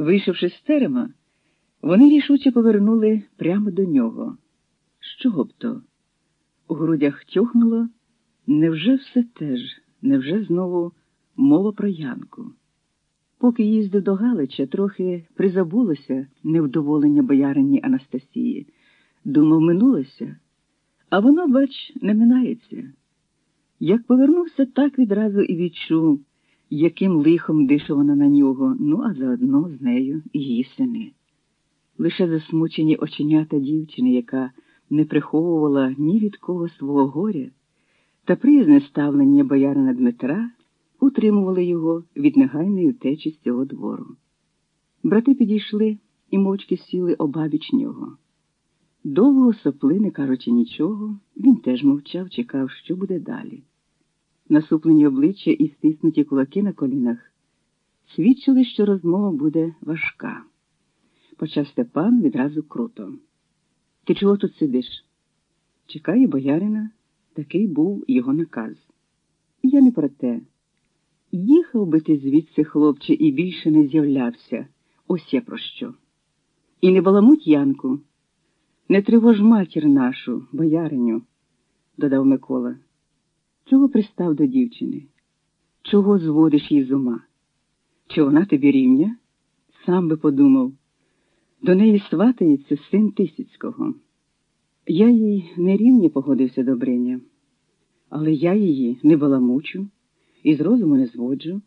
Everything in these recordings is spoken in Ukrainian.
Вийшовши з терема, вони рішуче повернули прямо до нього. З чого б то? У грудях тьохнуло, невже все теж, невже знову мова про Янку? Поки їздив до Галича, трохи призабулося невдоволення боярині Анастасії. Думав, минулося, а воно, бач, не минається. Як повернувся, так відразу і відчув, яким лихом дише вона на нього, ну а заодно з нею і її сини. Лише засмучені оченята дівчини, яка не приховувала ні від кого свого горя, та приязне ставлення боярина Дмитра утримували його від негайної втечі з цього двору. Брати підійшли і мовчки сіли обабіч нього. Довго сопли, не кажучи нічого, він теж мовчав, чекав, що буде далі. Насуплені обличчя і стиснуті кулаки на колінах свідчили, що розмова буде важка. Почав Степан відразу круто. Ти чого тут сидиш? Чекає боярина, такий був його наказ. Я не про те. Їхав би ти звідси, хлопче, і більше не з'являвся. Ось я про що. І не баламуть Янку. Не тривож матір нашу, бояриню, додав Микола. Чого пристав до дівчини? Чого зводиш її з ума? Чи вона тобі рівня? Сам би подумав. До неї сватається син Тисяцького. Я їй не рівні погодився Добриня, але я її не баламучу і з розуму не зводжу.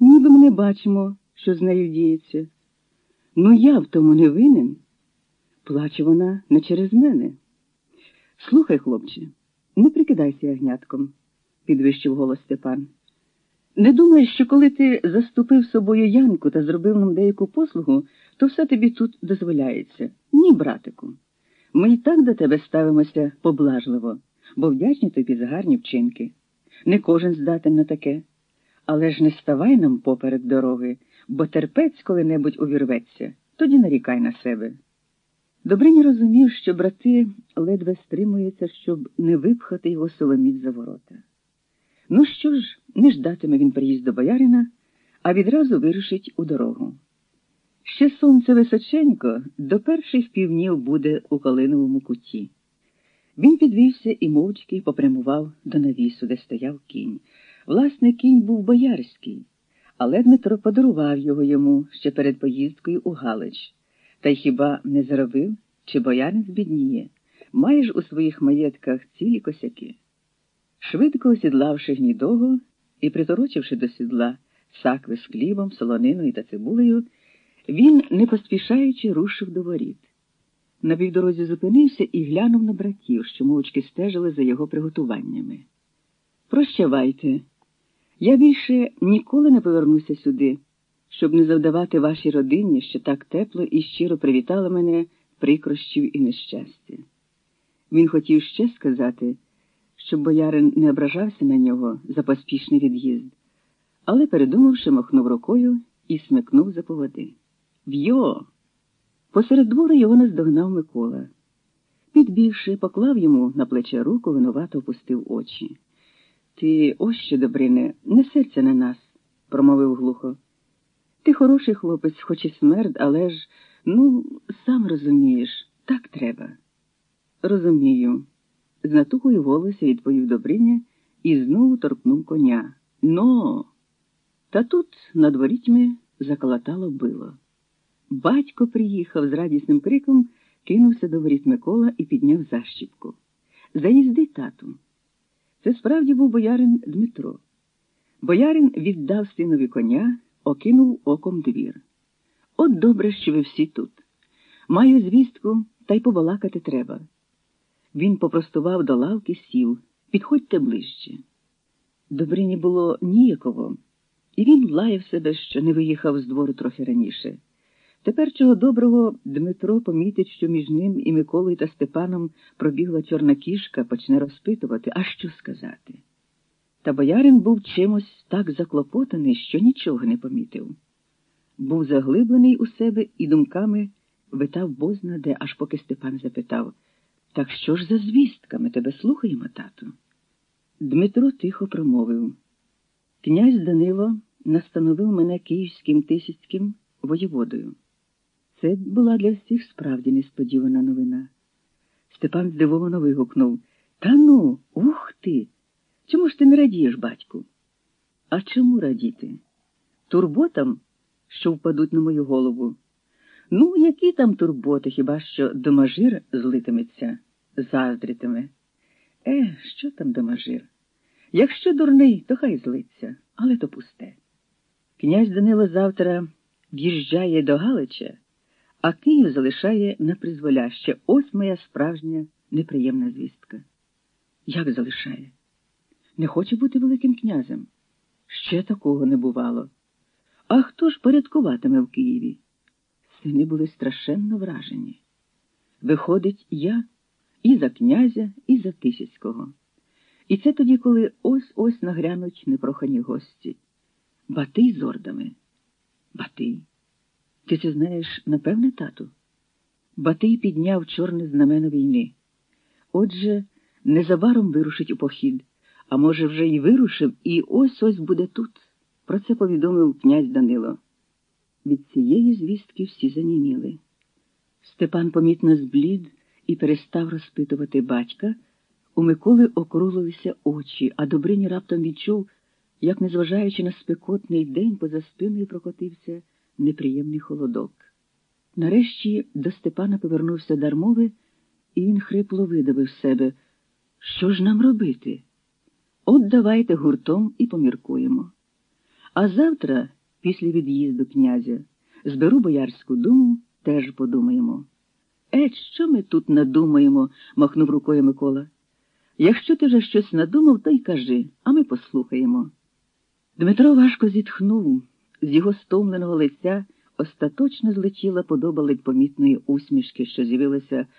Ніби ми не бачимо, що з нею діється. Ну я в тому не винен. Плаче вона не через мене. Слухай, хлопче, не прикидайся ягнятком, підвищив голос Степан. Не думаєш, що коли ти заступив собою Янку та зробив нам деяку послугу, то все тобі тут дозволяється. Ні, братику. Ми і так до тебе ставимося поблажливо, бо вдячні тобі за гарні вчинки. Не кожен здатен на таке. Але ж не ставай нам поперед дороги, бо терпець коли-небудь увірветься, тоді нарікай на себе. Добрині розумів, що брати ледве стримуються, щоб не випхати його соломіт за ворота. Ну що ж, не ждатиме він приїзду боярина, а відразу вирушить у дорогу. Ще сонце височенько до перших півнів буде у Калиновому куті. Він підвівся і мовчки попрямував до навісу, де стояв кінь. Власне, кінь був боярський, але Дмитро подарував його йому ще перед поїздкою у Галич. Та й хіба не заробив, чи боярин збідніє, маєш у своїх маєтках цілі косяки. Швидко осідлавши гнідого і приторочивши до сідла сакви з хлібом, солониною та цибулею, він, не поспішаючи, рушив до воріт. На півдорозі зупинився і глянув на братів, що мовчки стежили за його приготуваннями. Прощавайте, я більше ніколи не повернуся сюди, щоб не завдавати вашій родині, що так тепло і щиро привітала мене прикрощів і нещастя. Він хотів ще сказати, щоб боярин не ображався на нього за поспішний від'їзд, але, передумавши, махнув рукою і смикнув за поводи. В'йо! Посеред двору його наздогнав Микола. Підбігши, поклав йому на плече руку, винувато опустив очі. Ти ось що, Добрине, не серця на нас, промовив глухо. Ти хороший хлопець, хоч і смерть, але ж, ну, сам розумієш, так треба. Розумію, з натухою в голосі відповів Добриня і знову торкнув коня. Но. Та тут над ворітьми заколотало било. Батько приїхав з радісним криком, кинувся до воріт Микола і підняв защіпку. Заїзди, тату. Це справді був боярин Дмитро. Боярин віддав синові коня, окинув оком двір. От добре, що ви всі тут. Маю звістку, та й побалакати треба. Він попростував до лавки сів. Підходьте ближче. Добрині було ніяково, і він лаяв себе, що не виїхав з двору трохи раніше. Тепер чого доброго Дмитро помітить, що між ним і Миколою та Степаном пробігла чорна кішка, почне розпитувати, а що сказати. Та боярин був чимось так заклопотаний, що нічого не помітив. Був заглиблений у себе і думками витав бозна де, аж поки Степан запитав Так що ж за звістка? Ми тебе слухаємо, тату? Дмитро тихо промовив. Князь Данило настановив мене київським тисяцьким воєводою. Це була для всіх справді несподівана новина. Степан здивовано вигукнув Та ну, ух ти! Чому ж ти не радієш, батьку? А чому радіти? Турботам, що впадуть на мою голову. Ну, які там турботи, хіба що домажир злитиметься, заздритиме. Е, що там домажир? Якщо дурний, то хай злиться, але то пусте. Князь Данило завтра в'їжджає до Галича, а Київ залишає на призволяще. Ось моя справжня неприємна звістка. Як залишає? Не хоче бути Великим князем. Ще такого не бувало. А хто ж порядкуватиме в Києві? Сини були страшенно вражені. Виходить, я і за князя, і за Тисяцького. І це тоді, коли ось ось нагрянуть непрохані гості. Батий з ордами. Батий. Ти це знаєш, напевне, тату? Батий підняв чорне знамено війни. Отже, незабаром вирушить у похід, а може, вже й вирушив, і ось ось буде тут. Про це повідомив князь Данило. Від цієї звістки всі заніміли. Степан помітно зблід і перестав розпитувати батька. У Миколи округлилися очі, а Добрині раптом відчув, як, незважаючи на спекотний день, поза спиною прокотився неприємний холодок. Нарешті до Степана повернувся дармови, і він хрипло видавив себе. Що ж нам робити? От давайте гуртом і поміркуємо. А завтра, після від'їзду князя, зберу боярську думу, теж подумаємо. Е, що ми тут надумаємо? махнув рукою Микола. Якщо ти вже щось надумав, то й кажи, а ми послухаємо. Дмитро важко зітхнув, з його стомленого лиця остаточно злетіла подоба ледь помітної усмішки, що з'явилася